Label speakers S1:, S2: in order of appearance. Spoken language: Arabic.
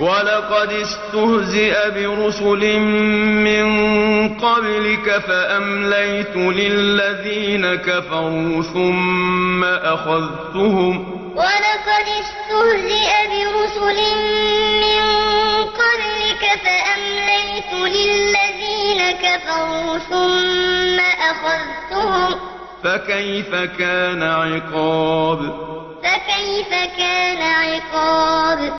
S1: وَلَقَدِ اسْتُهْزِئَ بِرُسُلٍ مِّن قَبْلِكَ فَأَمْلَيْتُ لِلَّذِينَ كَفَرُوا ثُمَّ أَخَذْتُهُمْ ۖ فَكَيْفَ كَانَ عِقَابِ وَلَقَدِ اسْتُهْزِئَ بِرُسُلٍ مِّن قَبْلِكَ فَأَمْلَيْتُ لِلَّذِينَ كَفَرُوا ثُمَّ أَخَذْتُهُمْ ۖ فَكَيْفَ كَانَ عِقَابِ